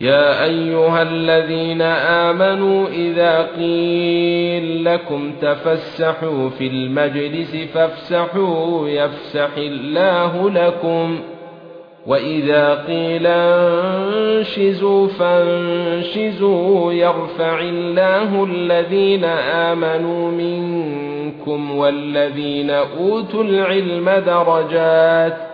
يا أيها الذين آمنوا إذا قيل لكم تفسحوا في المجلس فافسحوا يفسح الله لكم وإذا قيل انشزوا فانشزوا يرفع الله الذين آمنوا منكم والذين أوتوا العلم درجات